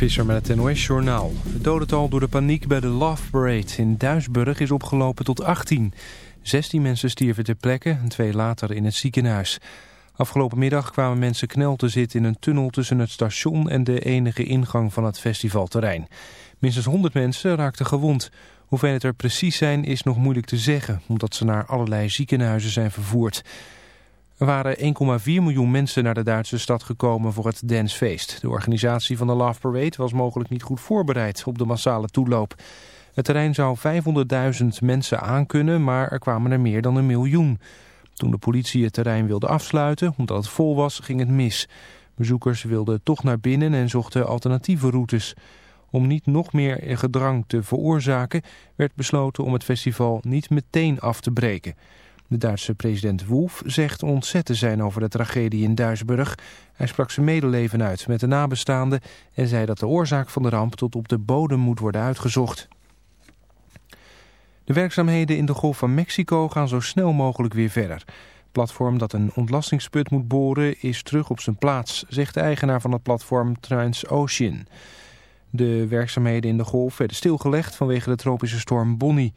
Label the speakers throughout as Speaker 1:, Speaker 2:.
Speaker 1: Visser met het NOS-journaal. Het dodental door de paniek bij de Love Parade in Duisburg is opgelopen tot 18. 16 mensen stierven ter plekke en twee later in het ziekenhuis. Afgelopen middag kwamen mensen knel te zitten in een tunnel tussen het station en de enige ingang van het festivalterrein. Minstens 100 mensen raakten gewond. Hoeveel het er precies zijn is nog moeilijk te zeggen, omdat ze naar allerlei ziekenhuizen zijn vervoerd. Er waren 1,4 miljoen mensen naar de Duitse stad gekomen voor het dancefeest. De organisatie van de Love Parade was mogelijk niet goed voorbereid op de massale toeloop. Het terrein zou 500.000 mensen aankunnen, maar er kwamen er meer dan een miljoen. Toen de politie het terrein wilde afsluiten, omdat het vol was, ging het mis. Bezoekers wilden toch naar binnen en zochten alternatieve routes. Om niet nog meer gedrang te veroorzaken, werd besloten om het festival niet meteen af te breken. De Duitse president Wolf zegt ontzet te zijn over de tragedie in Duisburg. Hij sprak zijn medeleven uit met de nabestaanden en zei dat de oorzaak van de ramp tot op de bodem moet worden uitgezocht. De werkzaamheden in de Golf van Mexico gaan zo snel mogelijk weer verder. Het platform dat een ontlastingsput moet boren is terug op zijn plaats, zegt de eigenaar van het platform Transocean. De werkzaamheden in de Golf werden stilgelegd vanwege de tropische storm Bonnie.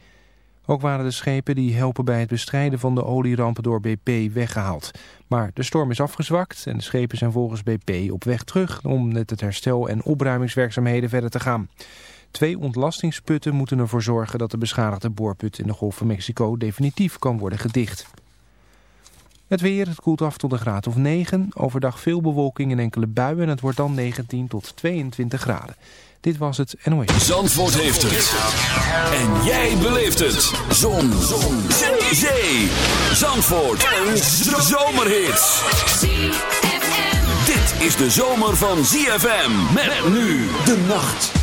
Speaker 1: Ook waren de schepen die helpen bij het bestrijden van de olierampen door BP weggehaald. Maar de storm is afgezwakt en de schepen zijn volgens BP op weg terug om met het herstel- en opruimingswerkzaamheden verder te gaan. Twee ontlastingsputten moeten ervoor zorgen dat de beschadigde boorput in de Golf van Mexico definitief kan worden gedicht. Het weer, het koelt af tot een graad of 9. Overdag veel bewolking en enkele buien en het wordt dan 19 tot 22 graden. Dit was het NOS.
Speaker 2: Zandvoort heeft het. En jij beleeft het. Zon. Zon. Zee. Zandvoort. Een zomerhit. Dit is de zomer van ZFM. Met nu de nacht.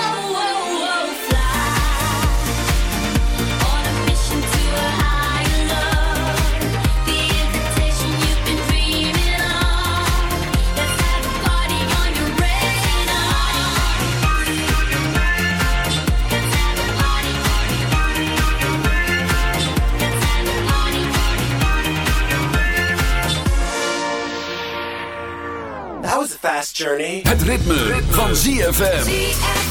Speaker 3: journey.
Speaker 2: Het ritme, ritme. van ZFM.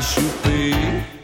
Speaker 4: should be.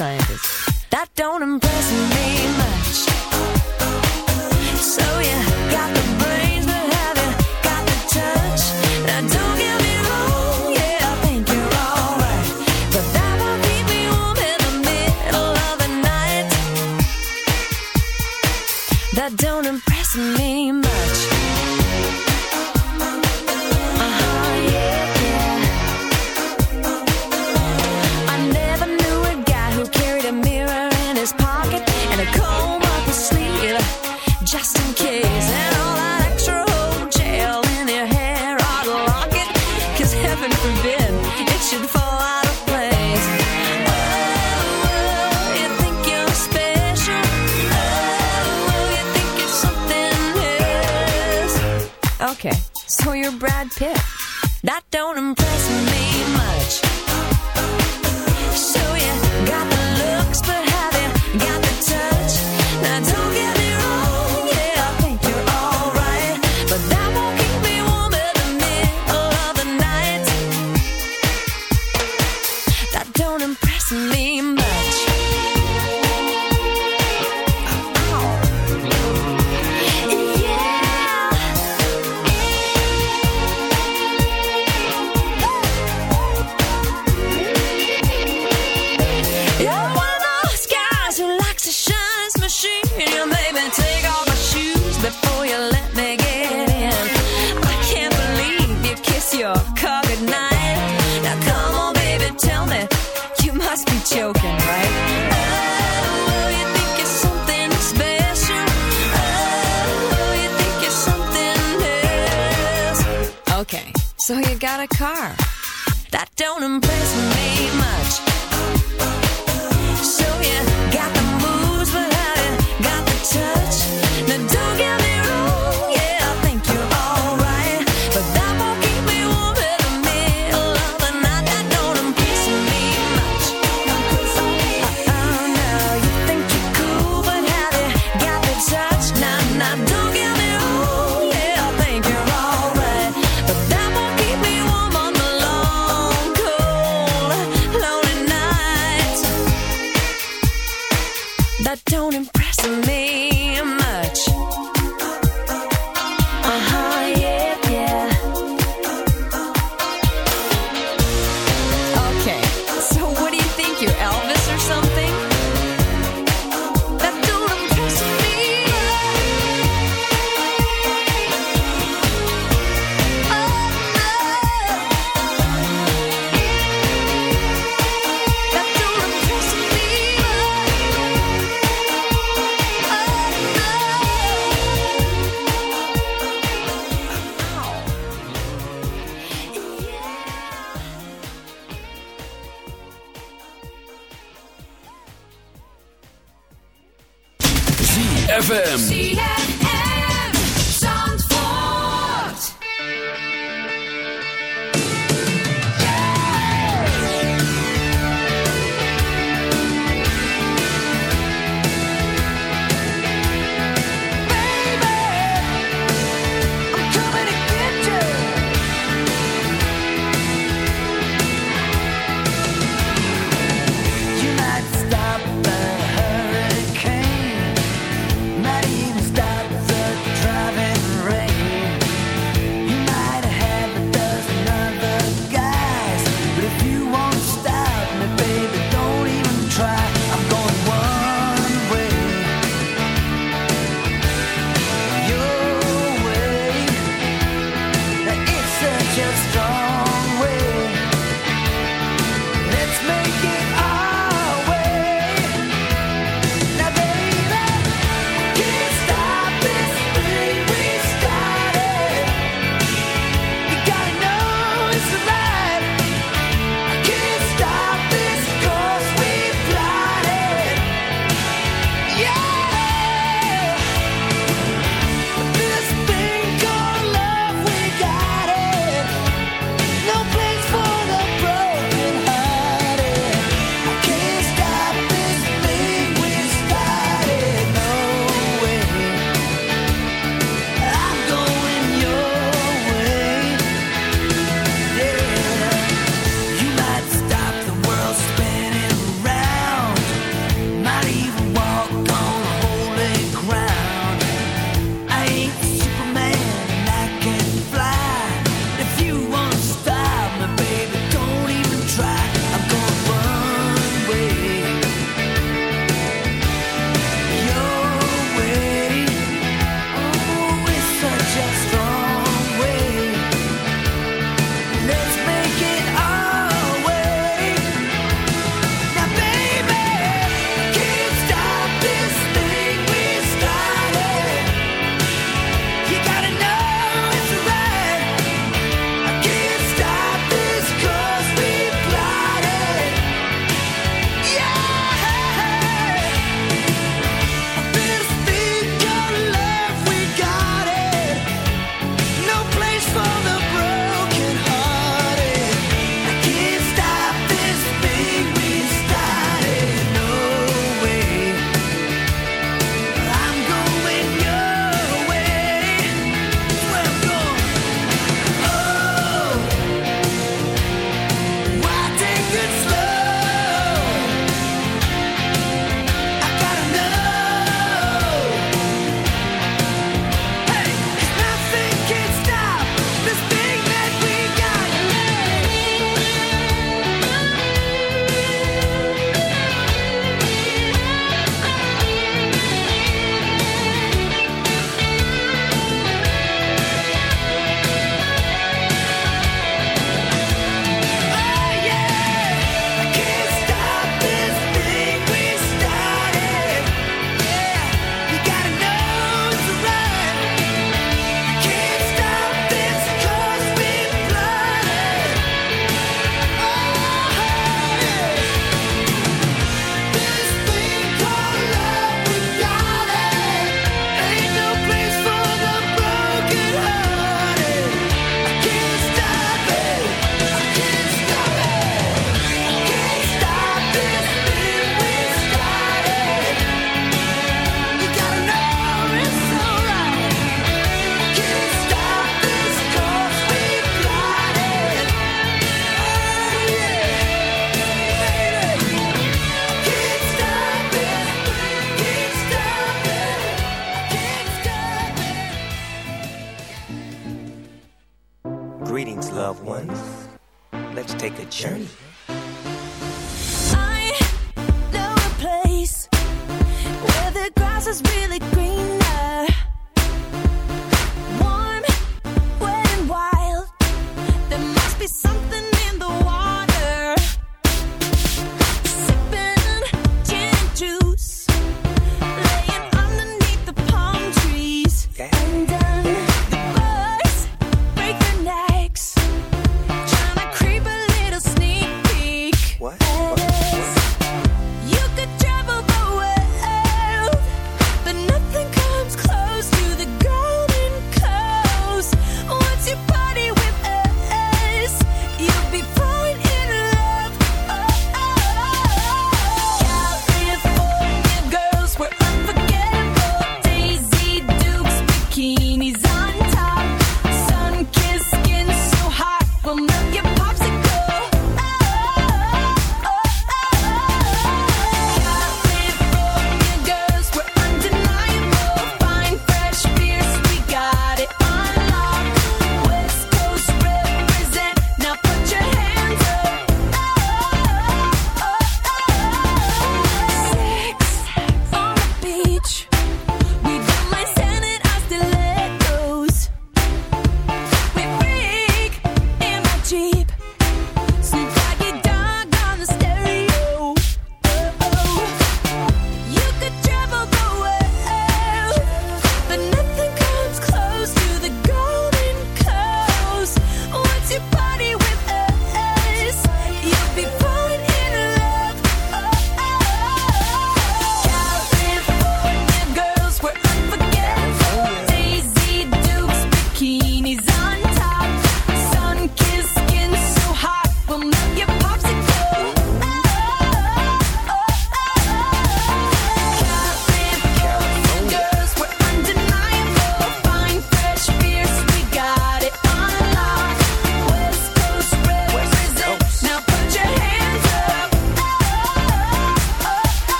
Speaker 5: scientist.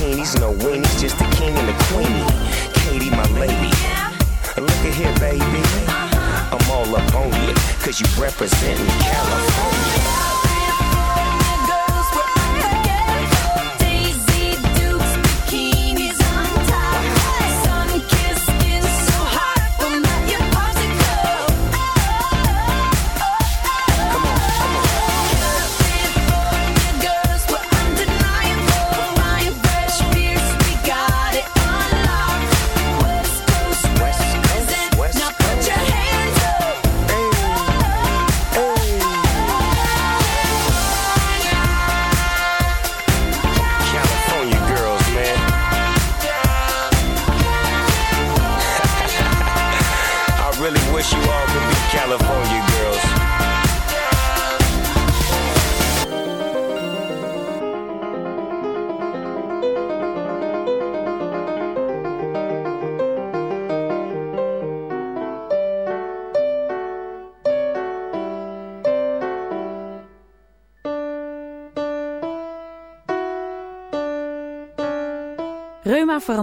Speaker 5: bikinis,
Speaker 6: no weenies, just the king and the queenie. Katie, my lady. Look at here, baby. I'm all up on you, cause you
Speaker 5: represent
Speaker 6: California.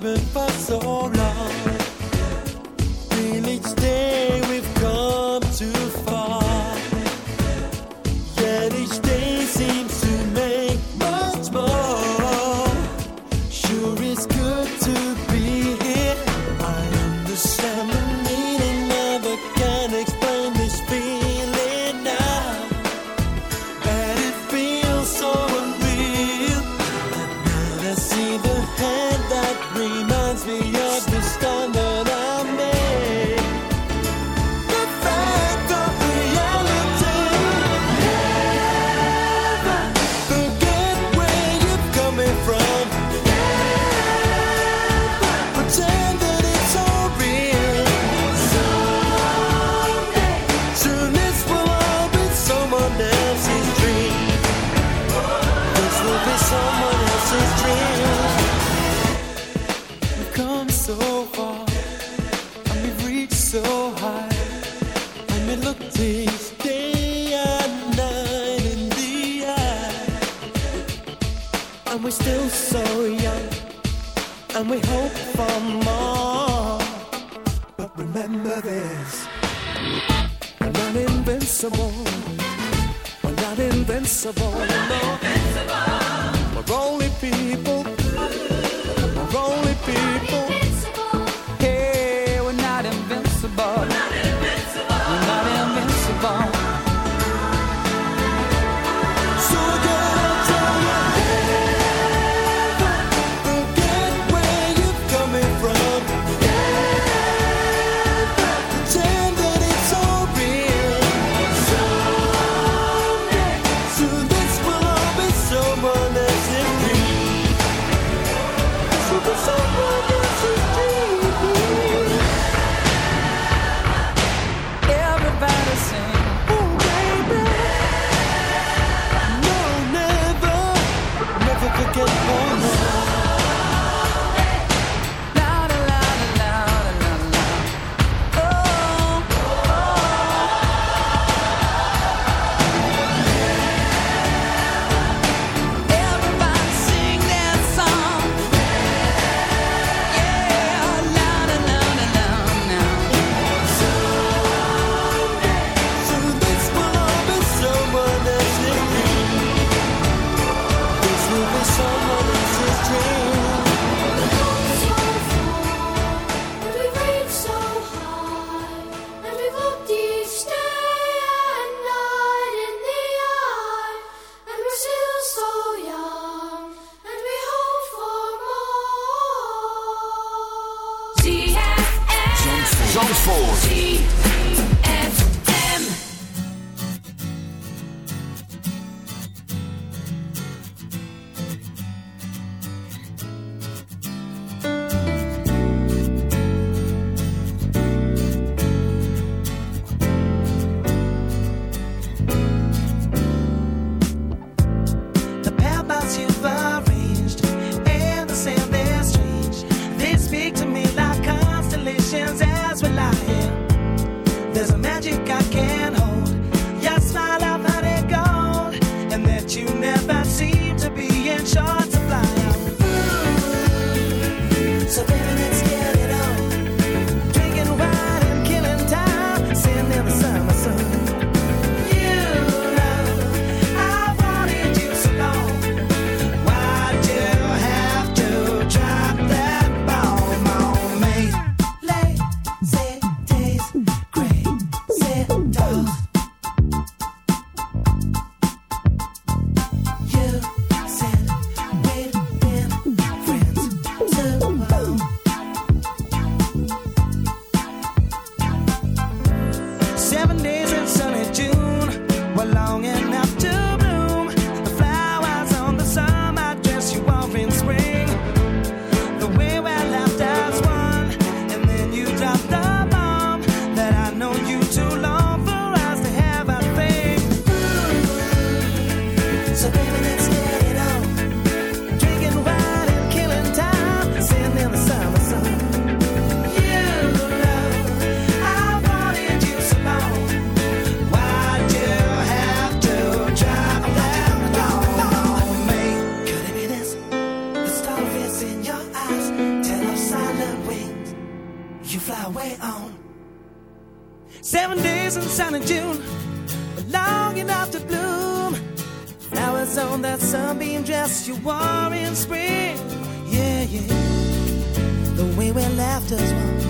Speaker 7: been fast. after as well.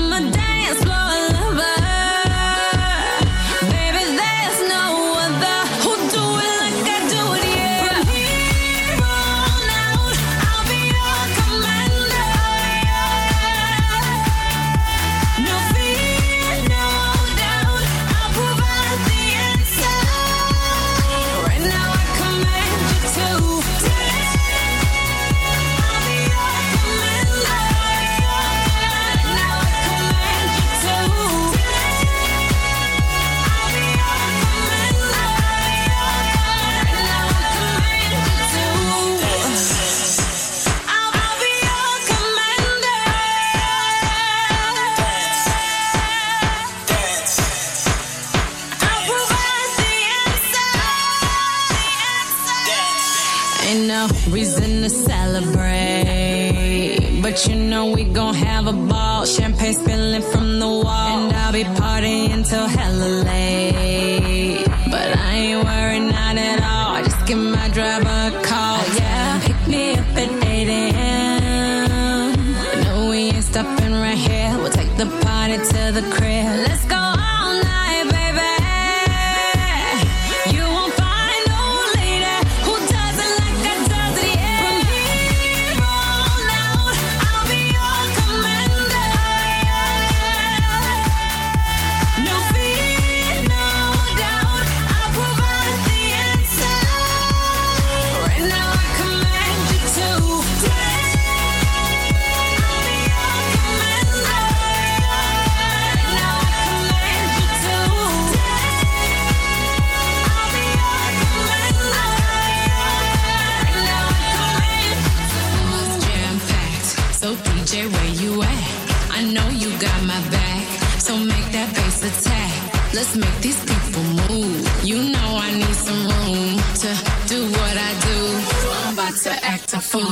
Speaker 4: know we gon' have a ball. Champagne spilling from the wall. And I'll be partying till hella late.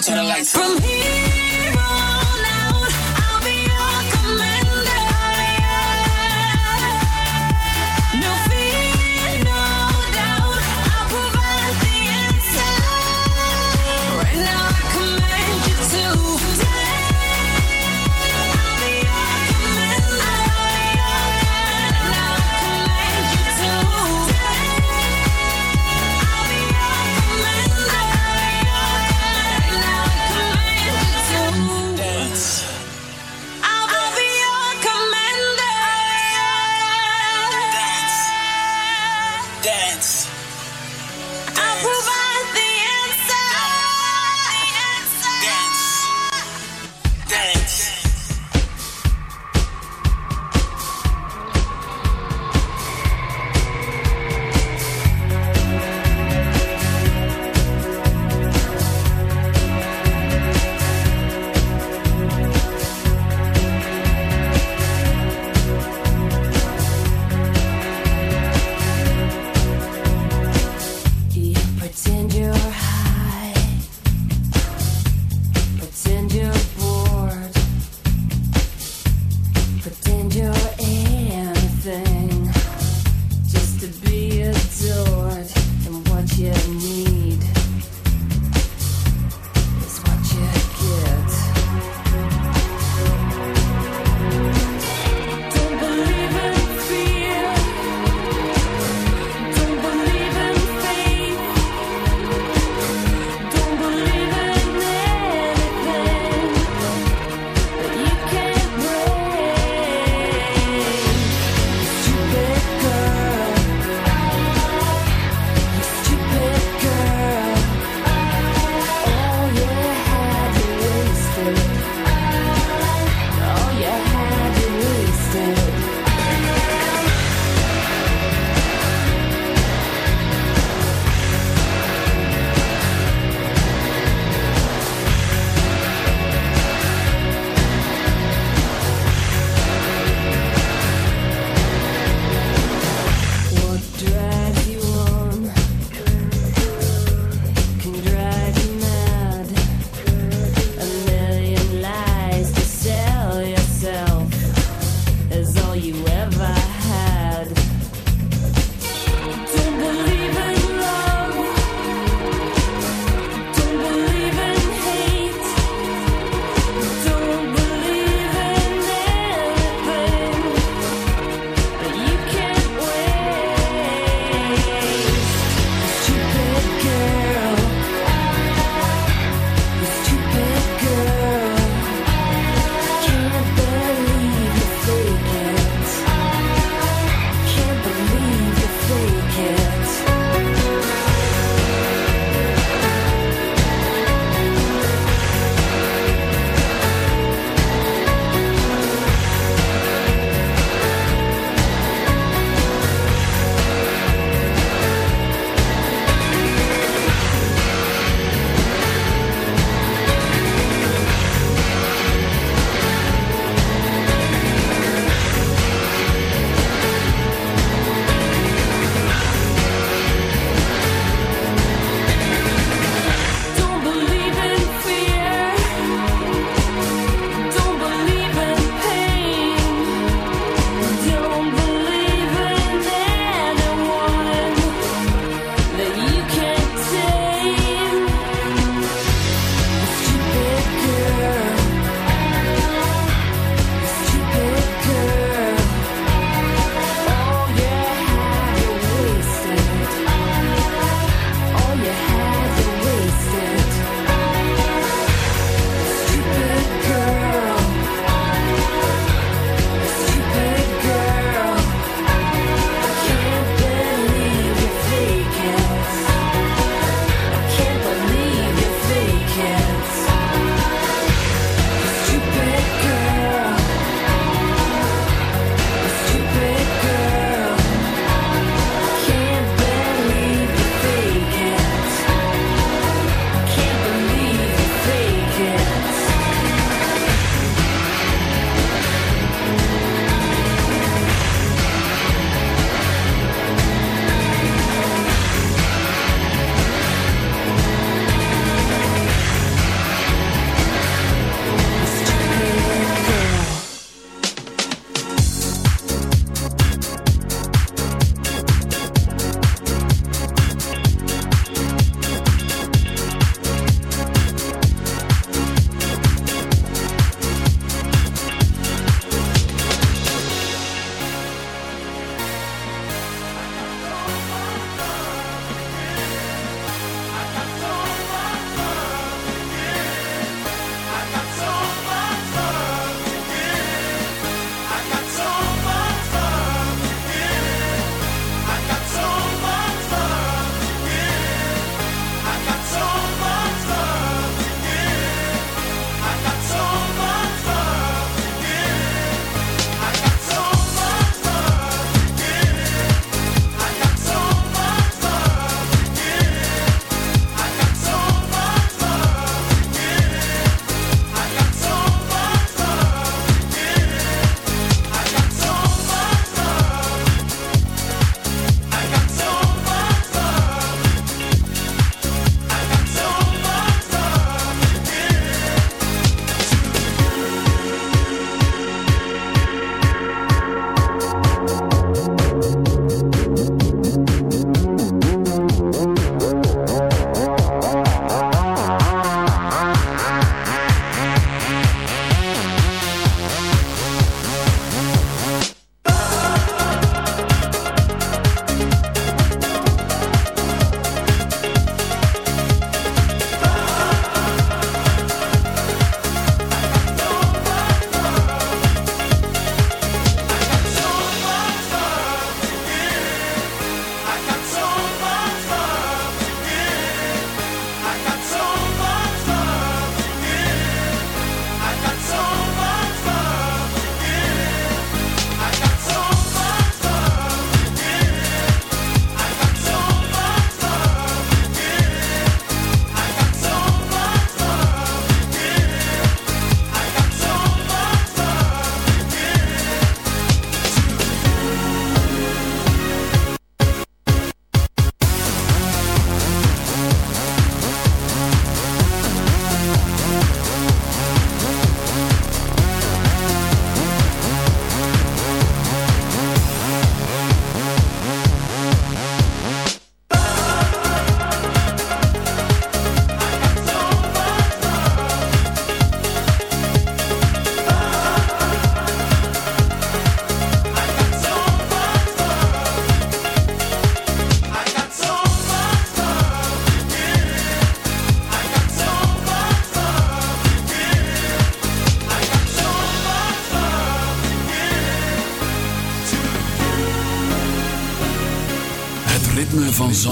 Speaker 4: to the lights. From here.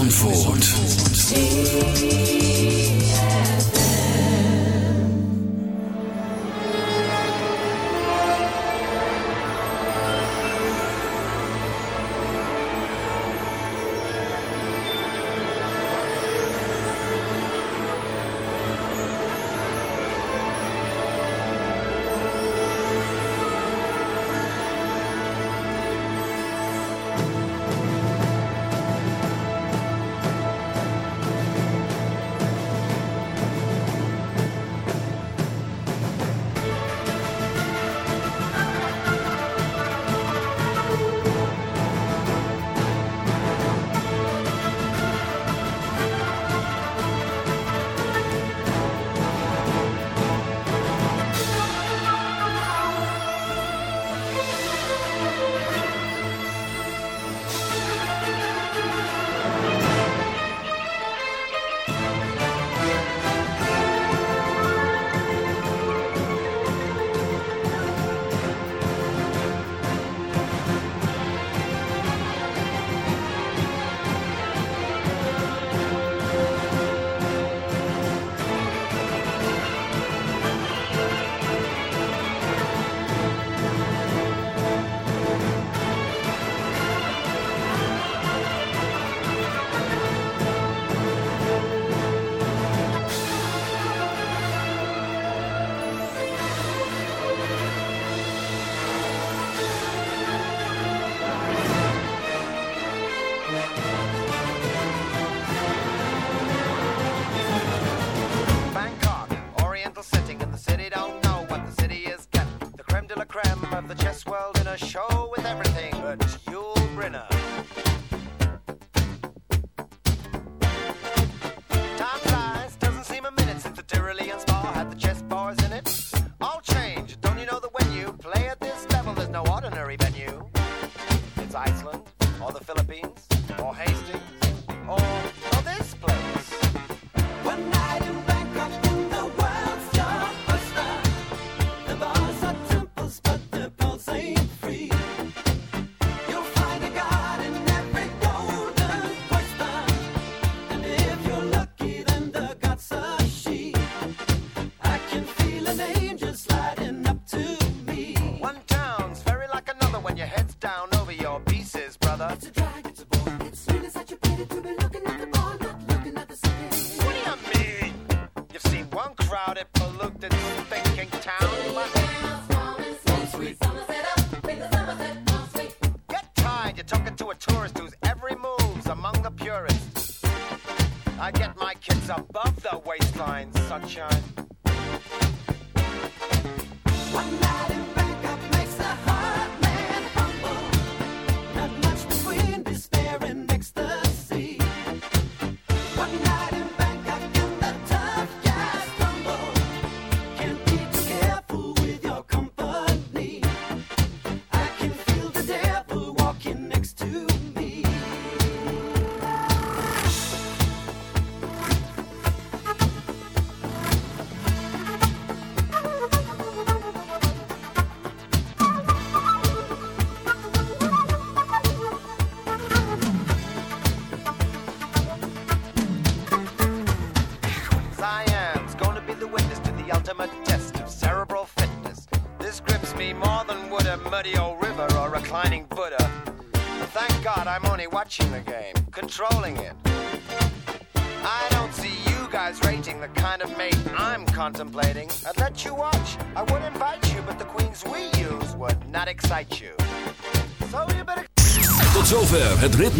Speaker 8: Zandvoort.